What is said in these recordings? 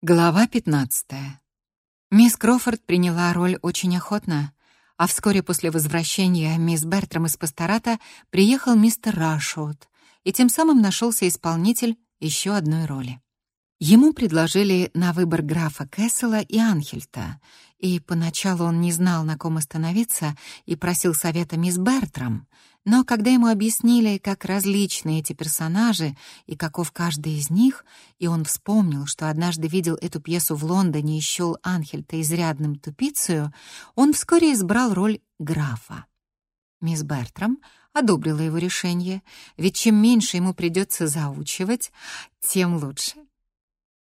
Глава 15. Мисс Крофорд приняла роль очень охотно, а вскоре после возвращения мисс Бертрам из пастората приехал мистер Рашоут, и тем самым нашелся исполнитель еще одной роли. Ему предложили на выбор графа Кессела и Анхельта, и поначалу он не знал, на ком остановиться, и просил совета мисс Бертрам, но когда ему объяснили, как различны эти персонажи и каков каждый из них, и он вспомнил, что однажды видел эту пьесу в Лондоне и счёл Анхельта изрядным тупицею, он вскоре избрал роль графа. Мисс Бертрам одобрила его решение, ведь чем меньше ему придется заучивать, тем лучше.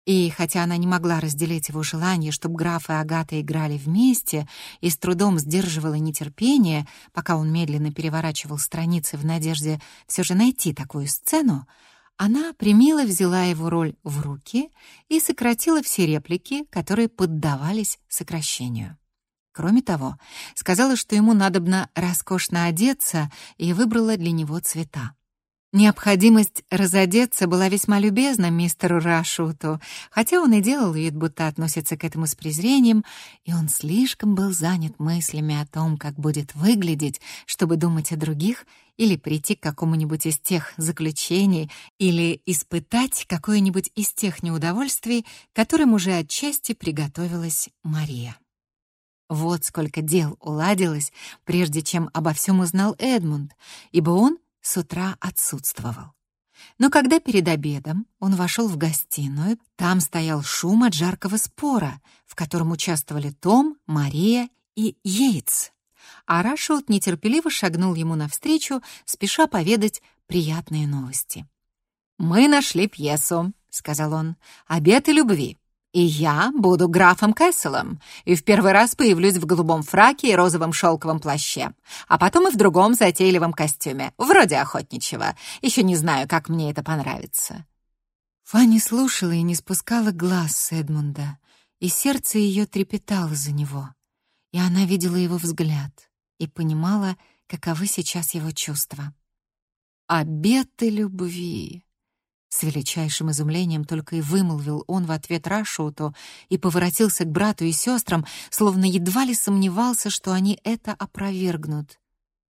И хотя она не могла разделить его желание, чтобы граф и Агата играли вместе, и с трудом сдерживала нетерпение, пока он медленно переворачивал страницы в надежде все же найти такую сцену, она примило взяла его роль в руки и сократила все реплики, которые поддавались сокращению. Кроме того, сказала, что ему надобно роскошно одеться, и выбрала для него цвета. Необходимость разодеться была весьма любезна мистеру Рашуту, хотя он и делал вид, будто относится к этому с презрением, и он слишком был занят мыслями о том, как будет выглядеть, чтобы думать о других или прийти к какому-нибудь из тех заключений или испытать какое-нибудь из тех неудовольствий, которым уже отчасти приготовилась Мария. Вот сколько дел уладилось, прежде чем обо всем узнал Эдмунд, ибо он с утра отсутствовал. Но когда перед обедом он вошел в гостиную, там стоял шум от жаркого спора, в котором участвовали Том, Мария и Йейтс. А Рашелд нетерпеливо шагнул ему навстречу, спеша поведать приятные новости. «Мы нашли пьесу», — сказал он, — «Обеты любви». И я буду графом Кэсселом, и в первый раз появлюсь в голубом фраке и розовом шелковом плаще, а потом и в другом затейливом костюме, вроде охотничьего. Еще не знаю, как мне это понравится». Фанни слушала и не спускала глаз с Эдмунда, и сердце ее трепетало за него, и она видела его взгляд и понимала, каковы сейчас его чувства. «Обеты любви!» С величайшим изумлением только и вымолвил он в ответ Рашуту и поворотился к брату и сестрам, словно едва ли сомневался, что они это опровергнут.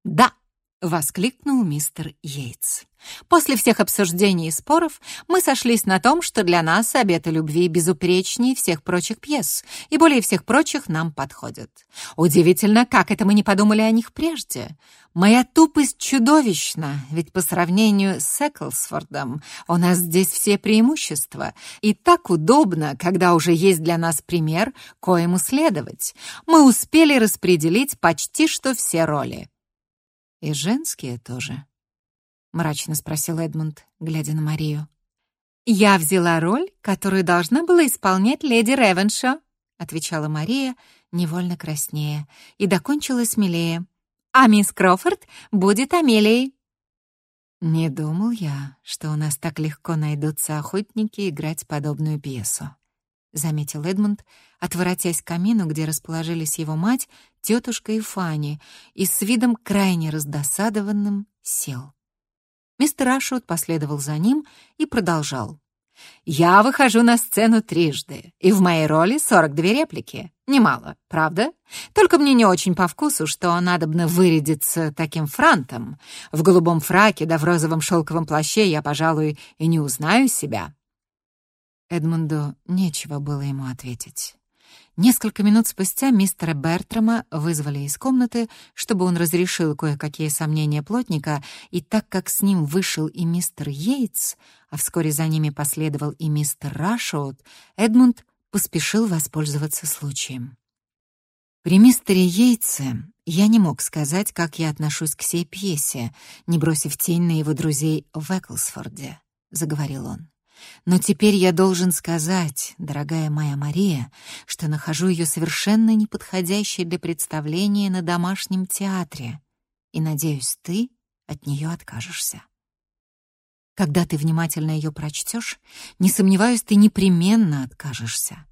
«Да!» — воскликнул мистер Йейтс. «После всех обсуждений и споров мы сошлись на том, что для нас обеты любви безупречнее всех прочих пьес и более всех прочих нам подходят. Удивительно, как это мы не подумали о них прежде. Моя тупость чудовищна, ведь по сравнению с Эклсфордом у нас здесь все преимущества, и так удобно, когда уже есть для нас пример, коему следовать. Мы успели распределить почти что все роли. «И женские тоже?» — мрачно спросил Эдмунд, глядя на Марию. «Я взяла роль, которую должна была исполнять леди Ревеншо», — отвечала Мария, невольно краснея, и докончила смелее. «А мисс Крофорд будет Амелией». «Не думал я, что у нас так легко найдутся охотники играть подобную пьесу», — заметил Эдмунд, отворотясь к камину, где расположились его мать, тетушка и Фанни, и с видом крайне раздосадованным сел. Мистер Ашут последовал за ним и продолжал. «Я выхожу на сцену трижды, и в моей роли 42 реплики. Немало, правда? Только мне не очень по вкусу, что надобно вырядиться таким франтом. В голубом фраке да в розовом шелковом плаще я, пожалуй, и не узнаю себя». Эдмунду нечего было ему ответить. Несколько минут спустя мистера Бертрама вызвали из комнаты, чтобы он разрешил кое-какие сомнения плотника, и так как с ним вышел и мистер Йейтс, а вскоре за ними последовал и мистер Рашоут, Эдмунд поспешил воспользоваться случаем. При мистере Йейтсе я не мог сказать, как я отношусь к сей пьесе, не бросив тень на его друзей в Эклсфорде, — заговорил он. Но теперь я должен сказать, дорогая моя Мария, что нахожу ее совершенно неподходящей для представления на домашнем театре, и, надеюсь, ты от нее откажешься. Когда ты внимательно ее прочтешь, не сомневаюсь, ты непременно откажешься.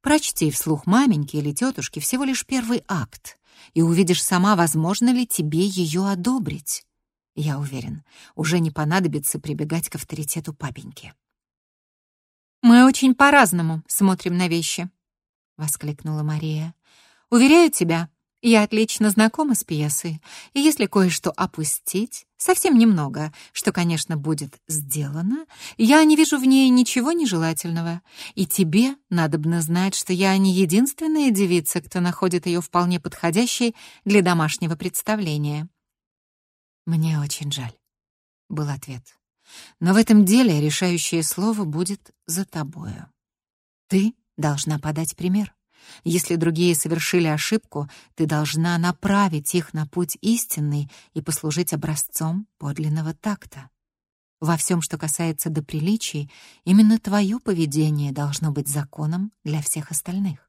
Прочти вслух маменьки или тетушке всего лишь первый акт, и увидишь сама, возможно ли тебе ее одобрить. Я уверен, уже не понадобится прибегать к авторитету папеньки. Мы очень по-разному смотрим на вещи, воскликнула Мария. Уверяю тебя, я отлично знакома с пьесой, и если кое-что опустить, совсем немного, что, конечно, будет сделано, я не вижу в ней ничего нежелательного. И тебе надобно знать, что я не единственная девица, кто находит ее вполне подходящей для домашнего представления. Мне очень жаль, был ответ. Но в этом деле решающее слово будет за тобою. Ты должна подать пример. Если другие совершили ошибку, ты должна направить их на путь истинный и послужить образцом подлинного такта. Во всем, что касается до приличий, именно твое поведение должно быть законом для всех остальных.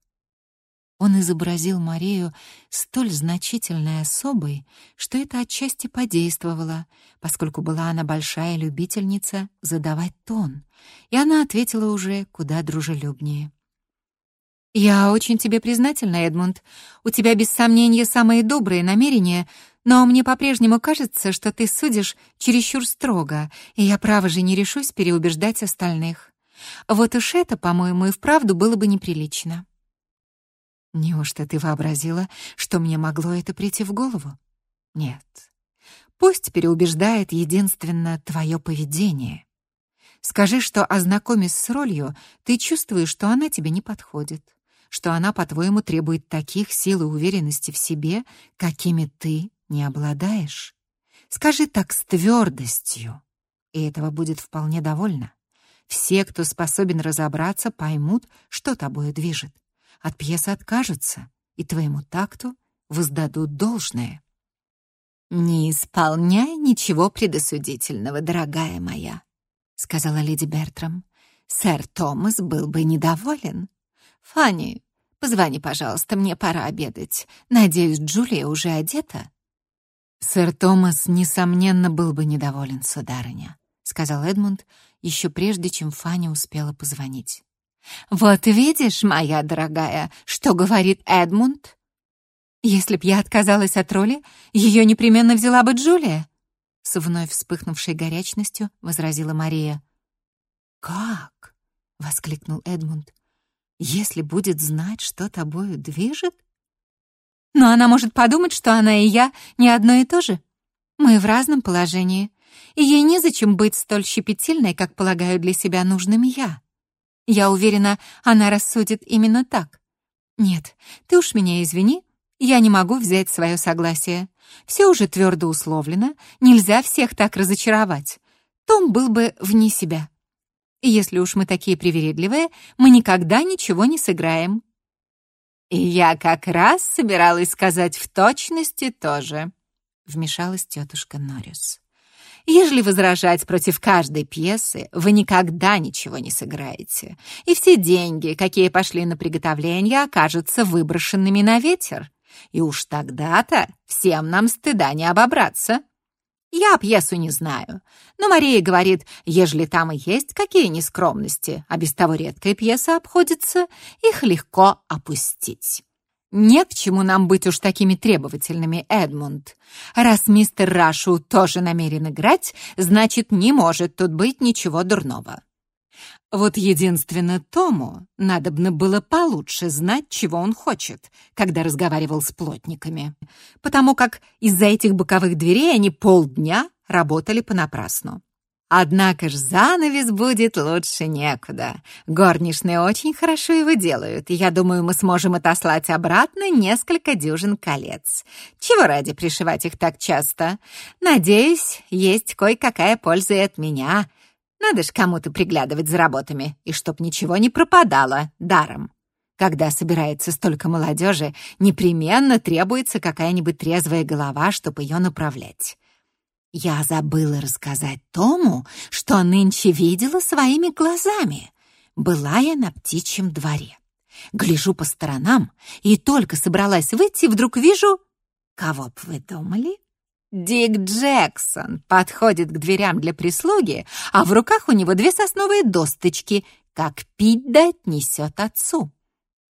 Он изобразил Марию столь значительной особой, что это отчасти подействовало, поскольку была она большая любительница задавать тон, и она ответила уже куда дружелюбнее. «Я очень тебе признательна, Эдмунд. У тебя без сомнения самые добрые намерения, но мне по-прежнему кажется, что ты судишь чересчур строго, и я, право же, не решусь переубеждать остальных. Вот уж это, по-моему, и вправду было бы неприлично». «Неужто ты вообразила, что мне могло это прийти в голову?» «Нет. Пусть переубеждает единственно твое поведение. Скажи, что, ознакомясь с ролью, ты чувствуешь, что она тебе не подходит что она, по-твоему, требует таких сил и уверенности в себе, какими ты не обладаешь. Скажи так с твердостью, и этого будет вполне довольно. Все, кто способен разобраться, поймут, что тобою движет. От пьесы откажутся, и твоему такту воздадут должное. «Не исполняй ничего предосудительного, дорогая моя», — сказала леди Бертрам. «Сэр Томас был бы недоволен. «Фанни, позвони, пожалуйста, мне пора обедать. Надеюсь, Джулия уже одета?» «Сэр Томас, несомненно, был бы недоволен, сударыня», — сказал Эдмунд, еще прежде, чем Фанни успела позвонить. «Вот видишь, моя дорогая, что говорит Эдмунд?» «Если б я отказалась от роли, ее непременно взяла бы Джулия», с вновь вспыхнувшей горячностью возразила Мария. «Как?» — воскликнул Эдмунд если будет знать, что тобою движет? Но она может подумать, что она и я не одно и то же. Мы в разном положении, и ей незачем быть столь щепетильной, как полагаю для себя нужным я. Я уверена, она рассудит именно так. Нет, ты уж меня извини, я не могу взять свое согласие. Все уже твердо условлено, нельзя всех так разочаровать. Том был бы вне себя. И если уж мы такие привередливые, мы никогда ничего не сыграем». «И я как раз собиралась сказать в точности тоже», — вмешалась тетушка Норрис. «Ежели возражать против каждой пьесы, вы никогда ничего не сыграете, и все деньги, какие пошли на приготовление, окажутся выброшенными на ветер. И уж тогда-то всем нам стыда не обобраться». Я пьесу не знаю, но Мария говорит, ежели там и есть какие нескромности, а без того редкая пьеса обходится, их легко опустить. Не к чему нам быть уж такими требовательными, Эдмунд. Раз мистер Рашу тоже намерен играть, значит, не может тут быть ничего дурного. Вот единственно Тому надобно было получше знать, чего он хочет, когда разговаривал с плотниками, потому как из-за этих боковых дверей они полдня работали понапрасну. Однако ж занавес будет лучше некуда. Горничные очень хорошо его делают, и я думаю, мы сможем отослать обратно несколько дюжин колец. Чего ради пришивать их так часто? Надеюсь, есть кое-какая польза и от меня, надо ж кому-то приглядывать за работами, и чтоб ничего не пропадало даром. Когда собирается столько молодежи, непременно требуется какая-нибудь трезвая голова, чтобы ее направлять. Я забыла рассказать Тому, что нынче видела своими глазами. Была я на птичьем дворе. Гляжу по сторонам, и только собралась выйти, вдруг вижу... Кого б вы думали? Дик Джексон подходит к дверям для прислуги, а в руках у него две сосновые досточки, как пить дать несет отцу.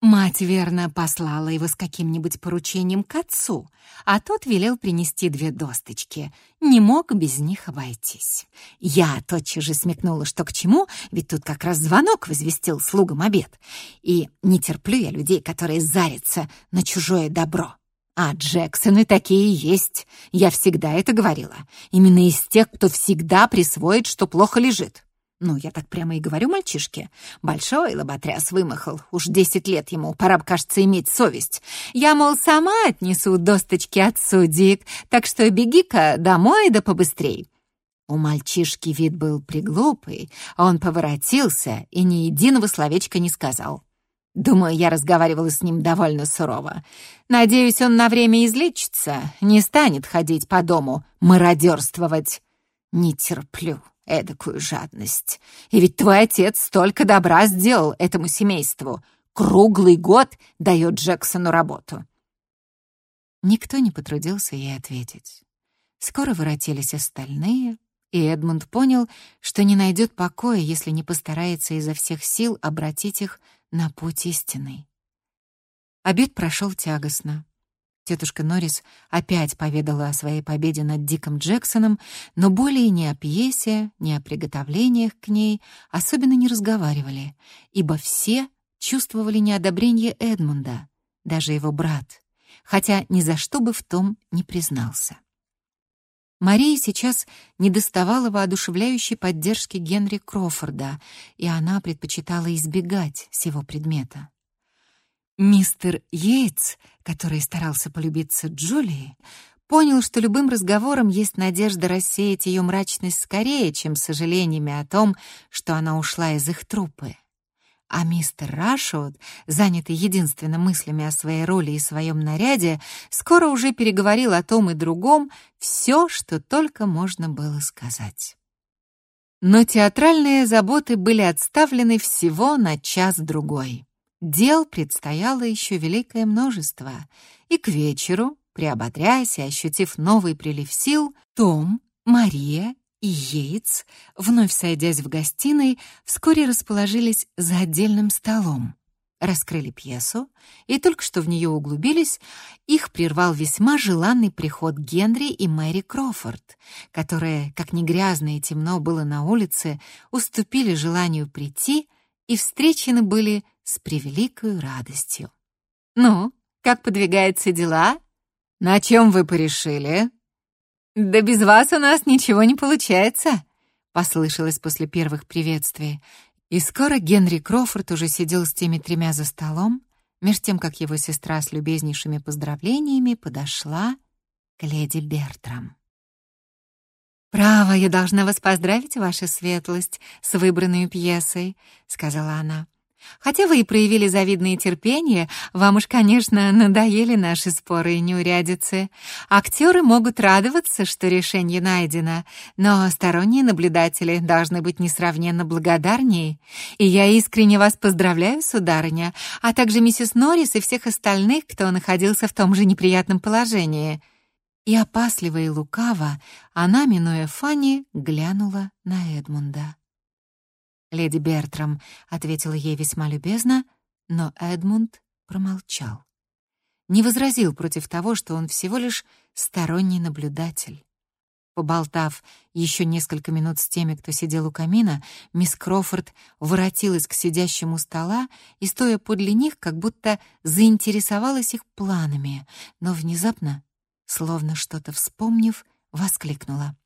Мать верно послала его с каким-нибудь поручением к отцу, а тот велел принести две досточки. Не мог без них обойтись. Я тотчас же смекнула, что к чему, ведь тут как раз звонок возвестил слугам обед. И не терплю я людей, которые зарятся на чужое добро. А Джексоны такие есть. Я всегда это говорила. Именно из тех, кто всегда присвоит, что плохо лежит. Ну, я так прямо и говорю мальчишке. Большой лоботряс вымахал. Уж десять лет ему, пора бы, кажется, иметь совесть. Я, мол, сама отнесу досточки отцу, Дик, так что беги-ка домой да побыстрей. У мальчишки вид был приглупый, а он поворотился и ни единого словечка не сказал. Думаю, я разговаривала с ним довольно сурово. Надеюсь, он на время излечится, не станет ходить по дому, мародерствовать. Не терплю эдакую жадность. И ведь твой отец столько добра сделал этому семейству. Круглый год дает Джексону работу. Никто не потрудился ей ответить. Скоро воротились остальные, и Эдмунд понял, что не найдет покоя, если не постарается изо всех сил обратить их на путь истинный. Обед прошел тягостно. Тетушка Норрис опять поведала о своей победе над Диком Джексоном, но более ни о пьесе, ни о приготовлениях к ней особенно не разговаривали, ибо все чувствовали неодобрение Эдмунда, даже его брат, хотя ни за что бы в том не признался. Марии сейчас не доставала воодушевляющей поддержки Генри Крофорда, и она предпочитала избегать сего предмета. Мистер Йейтс, который старался полюбиться Джулии, понял, что любым разговором есть надежда рассеять ее мрачность скорее, чем сожалениями о том, что она ушла из их труппы. А мистер Рашоуд, занятый единственно мыслями о своей роли и своем наряде, скоро уже переговорил о том и другом все, что только можно было сказать. Но театральные заботы были отставлены всего на час-другой. Дел предстояло еще великое множество, и к вечеру, приободряясь и ощутив новый прилив сил, Том, Мария и Йейтс, вновь сойдясь в гостиной, вскоре расположились за отдельным столом. Раскрыли пьесу, и только что в нее углубились, их прервал весьма желанный приход Генри и Мэри Крофорд, которые, как не грязно и темно было на улице, уступили желанию прийти и встречены были с превеликой радостью. «Ну, как подвигаются дела? На чем вы порешили?» «Да без вас у нас ничего не получается», — послышалось после первых приветствий. И скоро Генри Крофорд уже сидел с теми тремя за столом, меж тем, как его сестра с любезнейшими поздравлениями подошла к леди Бертрам. «Право, я должна вас поздравить, ваша светлость, с выбранной пьесой», — сказала она. Хотя вы и проявили завидное терпение, вам уж, конечно, надоели наши споры и неурядицы. Актеры могут радоваться, что решение найдено, но сторонние наблюдатели должны быть несравненно благодарнее. И я искренне вас поздравляю, сударыня, а также миссис Норрис и всех остальных, кто находился в том же неприятном положении». И опасливо и лукаво она, минуя Фанни, глянула на Эдмунда. Леди Бертрам ответила ей весьма любезно, но Эдмунд промолчал. Не возразил против того, что он всего лишь сторонний наблюдатель. Поболтав еще несколько минут с теми, кто сидел у камина, мисс Крофорд воротилась к сидящему стола и, стоя подле них, как будто заинтересовалась их планами, но внезапно, словно что-то вспомнив, воскликнула.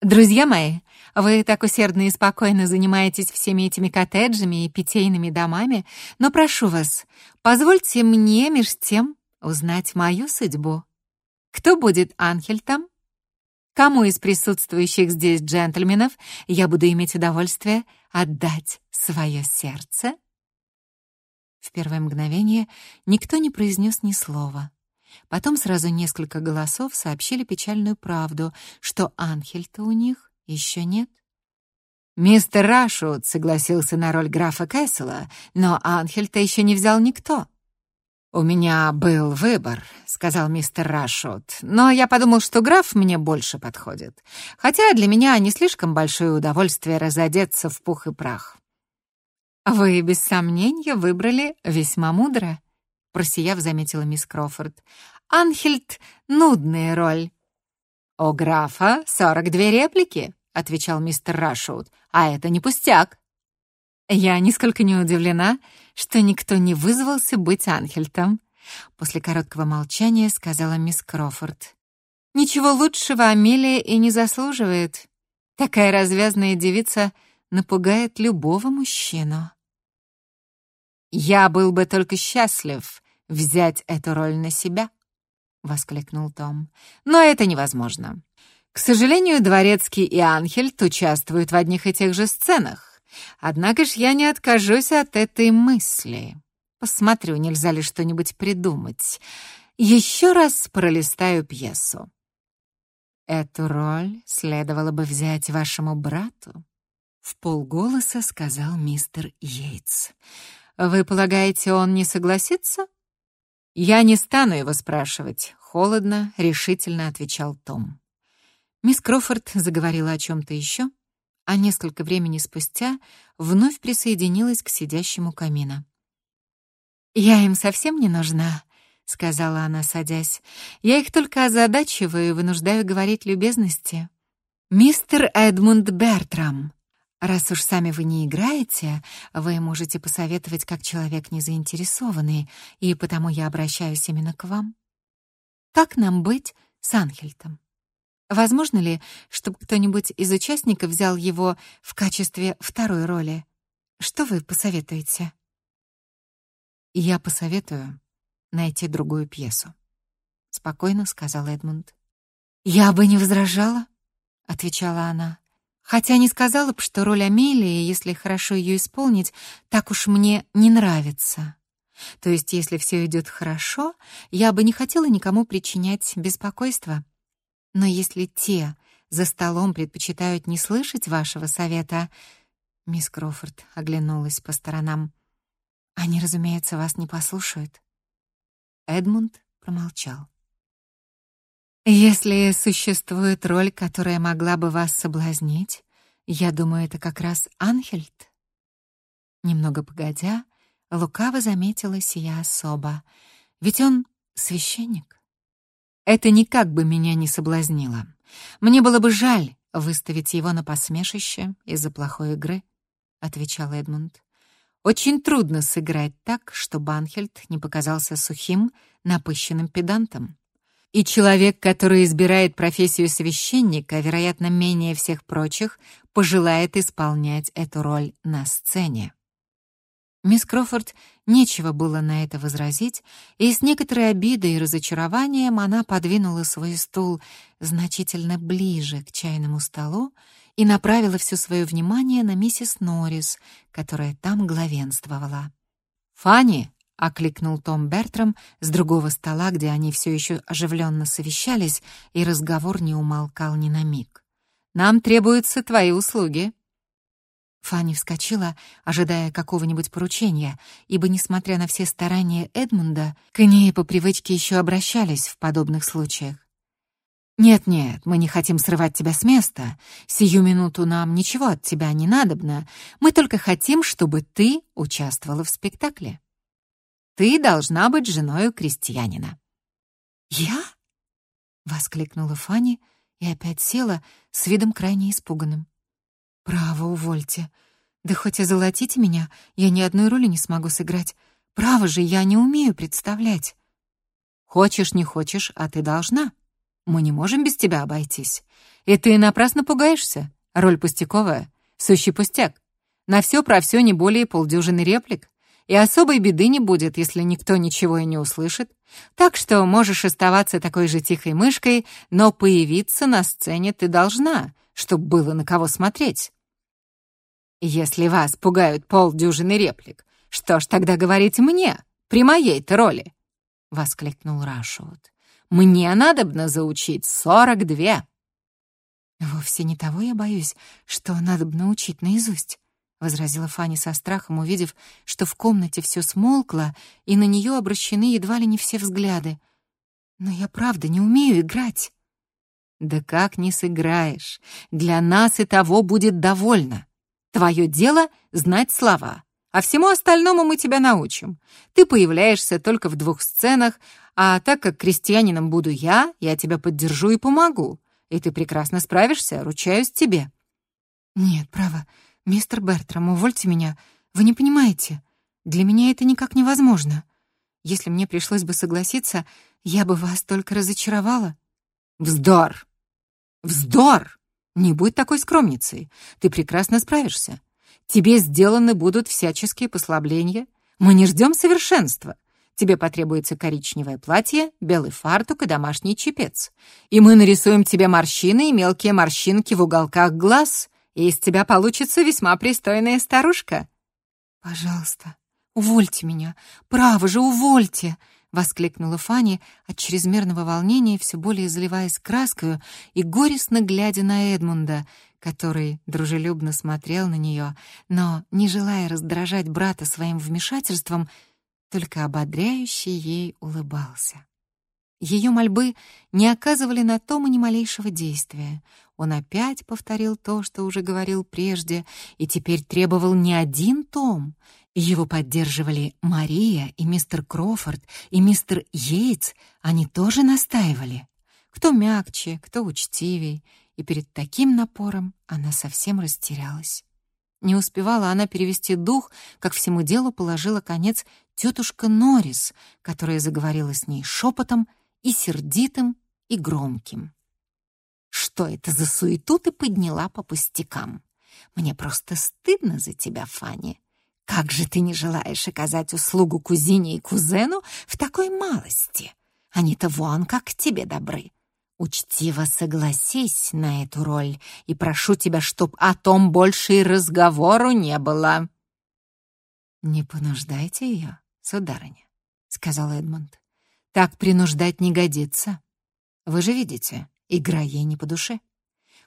«Друзья мои, вы так усердно и спокойно занимаетесь всеми этими коттеджами и питейными домами, но прошу вас, позвольте мне меж тем узнать мою судьбу. Кто будет Анхельтом? Кому из присутствующих здесь джентльменов я буду иметь удовольствие отдать свое сердце?» В первое мгновение никто не произнес ни слова. Потом сразу несколько голосов сообщили печальную правду, что Анхельта у них еще нет. Мистер Рашут согласился на роль графа Кэссела, но Анхельта еще не взял никто. «У меня был выбор», — сказал мистер Рашут, «но я подумал, что граф мне больше подходит, хотя для меня не слишком большое удовольствие разодеться в пух и прах». «Вы, без сомнения, выбрали весьма мудро», — просияв, заметила мисс Крофорд. «Анхельд — нудная роль». «У графа сорок две реплики», — отвечал мистер Рашоуд, «а это не пустяк». «Я нисколько не удивлена, что никто не вызвался быть Анхельтом», — после короткого молчания сказала мисс Крофорд. «Ничего лучшего Амелия и не заслуживает. Такая развязная девица напугает любого мужчину». «Я был бы только счастлив взять эту роль на себя», — воскликнул Том. «Но это невозможно. К сожалению, Дворецкий и Анхельд участвуют в одних и тех же сценах. Однако ж я не откажусь от этой мысли. Посмотрю, нельзя ли что-нибудь придумать. Еще раз пролистаю пьесу. Эту роль следовало бы взять вашему брату, в полголоса сказал мистер Йейтс. Вы полагаете, он не согласится? Я не стану его спрашивать, холодно, решительно отвечал Том. Мисс Крофорд заговорила о чем то еще, а несколько времени спустя вновь присоединилась к сидящему камину. «Я им совсем не нужна», — сказала она, садясь. «Я их только озадачиваю и вынуждаю говорить любезности». «Мистер Эдмунд Бертрам», Раз уж сами вы не играете, вы можете посоветовать как человек незаинтересованный, и потому я обращаюсь именно к вам. Как нам быть с Анхельтом? Возможно ли, чтобы кто-нибудь из участников взял его в качестве второй роли? Что вы посоветуете? Я посоветую найти другую пьесу, спокойно сказал Эдмунд. Я бы не возражала, отвечала она. Хотя не сказала бы, что роль Амелии, если хорошо ее исполнить, так уж мне не нравится. То есть, если все идет хорошо, я бы не хотела никому причинять беспокойство. Но если те за столом предпочитают не слышать вашего совета, мисс Крофорд оглянулась по сторонам. Они, разумеется, вас не послушают. Эдмунд промолчал. Если существует роль, которая могла бы вас соблазнить, я думаю, это как раз Анхельд. Немного погодя, лукаво заметила сия особа, ведь он священник. Это никак бы меня не соблазнило. Мне было бы жаль выставить его на посмешище из-за плохой игры, отвечал Эдмунд. Очень трудно сыграть так, чтобы Анхельд не показался сухим, напыщенным педантом. И человек, который избирает профессию священника, вероятно, менее всех прочих, пожелает исполнять эту роль на сцене. Мисс Крофорд нечего было на это возразить, и с некоторой обидой и разочарованием она подвинула свой стул значительно ближе к чайному столу и направила все свое внимание на миссис Норрис, которая там главенствовала. «Фанни!» — окликнул Том Бертрам с другого стола, где они все еще оживленно совещались, и разговор не умолкал ни на миг. «Нам требуются твои услуги». Фанни вскочила, ожидая какого-нибудь поручения, ибо, несмотря на все старания Эдмунда, к ней по привычке еще обращались в подобных случаях. «Нет-нет, мы не хотим срывать тебя с места. Сию минуту нам ничего от тебя не надобно. Мы только хотим, чтобы ты участвовала в спектакле». Ты должна быть женой крестьянина». «Я?» — воскликнула Фанни и опять села с видом крайне испуганным. «Право, увольте. Да хоть и золотите меня, я ни одной роли не смогу сыграть. Право же, я не умею представлять». «Хочешь, не хочешь, а ты должна. Мы не можем без тебя обойтись. И ты напрасно пугаешься. Роль пустяковая, сущий пустяк. На все про все не более полдюжины реплик. И особой беды не будет, если никто ничего и не услышит. Так что можешь оставаться такой же тихой мышкой, но появиться на сцене ты должна, чтобы было на кого смотреть. Если вас пугают полдюжины реплик, что ж тогда говорить мне, при моей-то роли? — воскликнул Рашут. «Мне надобно заучить сорок две». «Вовсе не того я боюсь, что надобно учить наизусть», — возразила Фанни со страхом, увидев, что в комнате все смолкло, и на нее обращены едва ли не все взгляды. «Но я правда не умею играть». «Да как не сыграешь? Для нас и того будет довольно. Твое дело — знать слова, А всему остальному мы тебя научим. Ты появляешься только в двух сценах, а так как крестьянином буду я, я тебя поддержу и помогу. И ты прекрасно справишься, ручаюсь тебе». «Нет, право, мистер Бертрам, увольте меня. Вы не понимаете. Для меня это никак невозможно. Если мне пришлось бы согласиться, я бы вас только разочаровала». «Вздор! Вздор! Не будь такой скромницей. Ты прекрасно справишься. Тебе сделаны будут всяческие послабления. Мы не ждем совершенства. Тебе потребуется коричневое платье, белый фартук и домашний чепец. И мы нарисуем тебе морщины и мелкие морщинки в уголках глаз, и из тебя получится весьма пристойная старушка. Пожалуйста, увольте меня. Право же, увольте, воскликнула Фанни от чрезмерного волнения, все более заливаясь краской и горестно глядя на Эдмунда, который дружелюбно смотрел на нее, но, не желая раздражать брата своим вмешательством, только ободряюще ей улыбался. Ее мольбы не оказывали на Тома ни малейшего действия. Он опять повторил то, что уже говорил прежде, и теперь требовал не один том. Его поддерживали Мария и мистер Крофорд, и мистер Йейтс, они тоже настаивали. Кто мягче, кто учтивей, и перед таким напором она совсем растерялась. Не успевала она перевести дух, как всему делу положила конец тетушка Норрис, которая заговорила с ней шепотом и сердитым, и громким. «Что это за суету ты подняла по пустякам? Мне просто стыдно за тебя, Фанни. Как же ты не желаешь оказать услугу кузине и кузену в такой малости? Они-то вон как к тебе добры. Учтиво согласись на эту роль, и прошу тебя, чтоб о том больше и разговору не было». «Не понуждайте ее, сударыня», — сказал Эдмунд. «Так принуждать не годится. Вы же видите, игра ей не по душе.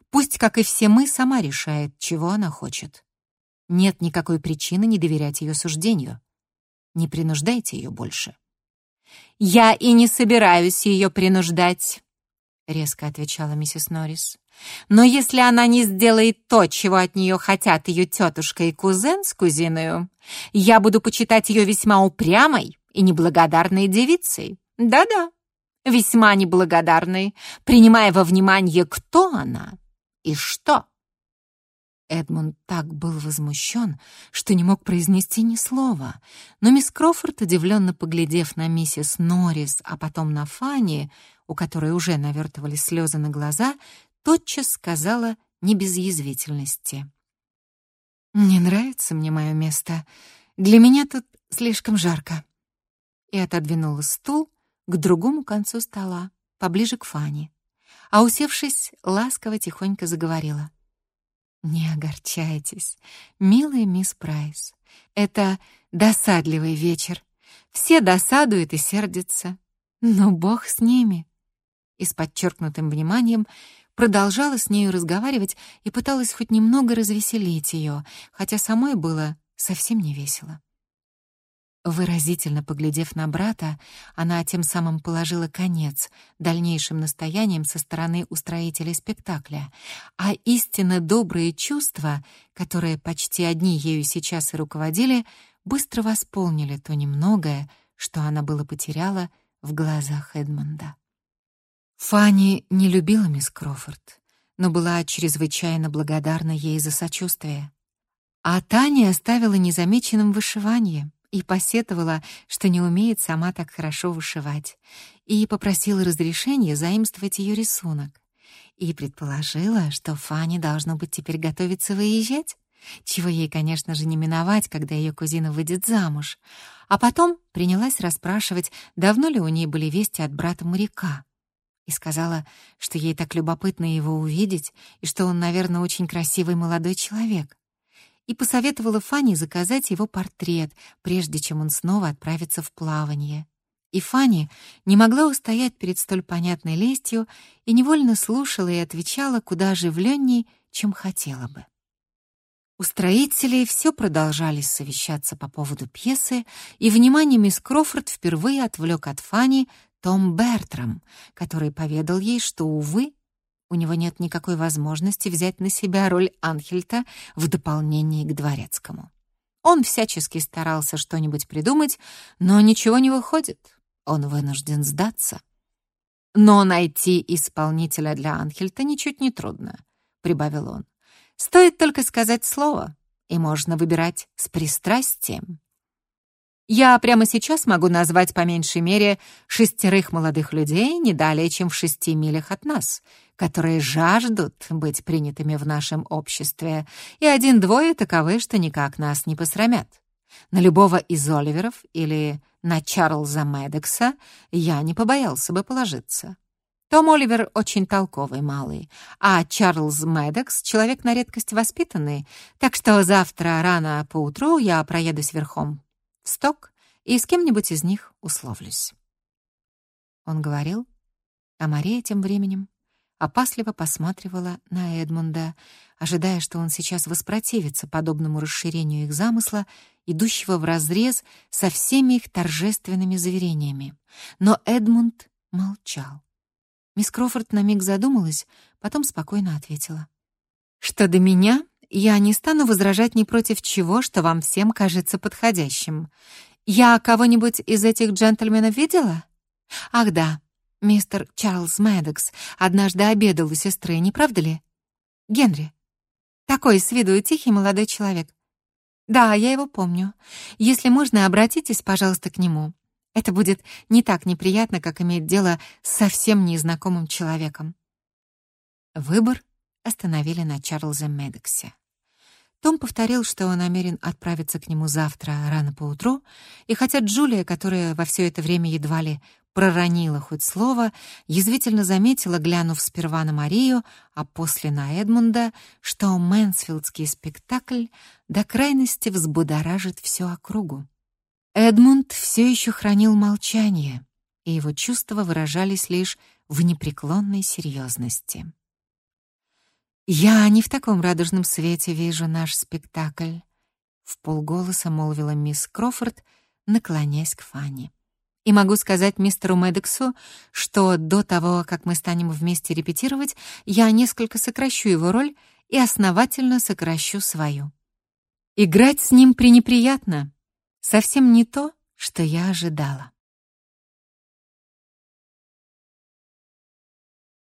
Пусть, как и все мы, сама решает, чего она хочет. Нет никакой причины не доверять ее суждению. Не принуждайте ее больше». «Я и не собираюсь ее принуждать», резко отвечала миссис Норрис. Но если она не сделает то, чего от нее хотят ее тетушка и кузен с кузиною, я буду почитать ее весьма упрямой и неблагодарной девицей. Да-да, весьма неблагодарной, принимая во внимание, кто она и что. Эдмунд так был возмущен, что не мог произнести ни слова, но мисс Крофорд, удивленно поглядев на миссис Норрис, а потом на Фанни, у которой уже навертывали слезы на глаза, тотчас сказала не без язвительности. «Не нравится мне мое место. Для меня тут слишком жарко». И отодвинула стул к другому концу стола, поближе к Фане. А усевшись, ласково тихонько заговорила. «Не огорчайтесь, милая мисс Прайс. Это досадливый вечер. Все досадуют и сердятся. Но Бог с ними и с подчеркнутым вниманием продолжала с нею разговаривать и пыталась хоть немного развеселить ее, хотя самой было совсем не весело. Выразительно поглядев на брата, она тем самым положила конец дальнейшим настояниям со стороны устроителей спектакля, а истинно добрые чувства, которые почти одни ею сейчас и руководили, быстро восполнили то немногое, что она было потеряла в глазах Эдмонда. Фанни не любила мисс Крофорд, но была чрезвычайно благодарна ей за сочувствие. А Таня оставила незамеченным вышивание и посетовала, что не умеет сама так хорошо вышивать, и попросила разрешения заимствовать ее рисунок. И предположила, что Фанни должно быть теперь готовиться выезжать, чего ей, конечно же, не миновать, когда ее кузина выйдет замуж. А потом принялась расспрашивать, давно ли у ней были вести от брата моряка и сказала, что ей так любопытно его увидеть и что он, наверное, очень красивый молодой человек. И посоветовала Фанни заказать его портрет, прежде чем он снова отправится в плавание. И Фанни не могла устоять перед столь понятной лестью и невольно слушала и отвечала куда оживленней, чем хотела бы. Устроители все продолжали совещаться по поводу пьесы, и внимание мисс Крофорд впервые отвлек от Фанни том Бертрам, который поведал ей, что, увы, у него нет никакой возможности взять на себя роль Анхельта в дополнение к дворецкому. Он всячески старался что-нибудь придумать, но ничего не выходит. Он вынужден сдаться. «Но найти исполнителя для Анхельта ничуть не трудно», — прибавил он. «Стоит только сказать слово, и можно выбирать с пристрастием». Я прямо сейчас могу назвать по меньшей мере шестерых молодых людей не далее, чем в шести милях от нас, которые жаждут быть принятыми в нашем обществе, и один-двое таковы, что никак нас не посрамят. На любого из Оливеров или на Чарльза Медекса я не побоялся бы положиться. Том Оливер очень толковый малый, а Чарльз Медекс — человек на редкость воспитанный, так что завтра рано поутру я проедусь верхом в сток и с кем-нибудь из них условлюсь. Он говорил, а Мария тем временем опасливо посматривала на Эдмунда, ожидая, что он сейчас воспротивится подобному расширению их замысла, идущего вразрез со всеми их торжественными заверениями. Но Эдмунд молчал. Мисс Крофорд на миг задумалась, потом спокойно ответила. «Что до меня, я не стану возражать ни против чего, что вам всем кажется подходящим. Я кого-нибудь из этих джентльменов видела? Ах да, мистер Чарльз Мэддокс однажды обедал у сестры, не правда ли? Генри. Такой с виду тихий молодой человек. Да, я его помню. Если можно, обратитесь, пожалуйста, к нему. Это будет не так неприятно, как иметь дело с совсем незнакомым человеком. Выбор остановили на Чарльзе Медексе. Том повторил, что он намерен отправиться к нему завтра рано поутру, и хотя Джулия, которая во все это время едва ли проронила хоть слово, язвительно заметила, глянув сперва на Марию, а после на Эдмунда, что Мэнсфилдский спектакль до крайности взбудоражит всю округу. Эдмунд все еще хранил молчание, и его чувства выражались лишь в непреклонной серьезности. «Я не в таком радужном свете вижу наш спектакль», — в полголоса молвила мисс Крофорд, наклоняясь к Фанни. «И могу сказать мистеру Медексу, что до того, как мы станем вместе репетировать, я несколько сокращу его роль и основательно сокращу свою. Играть с ним пренеприятно. Совсем не то, что я ожидала».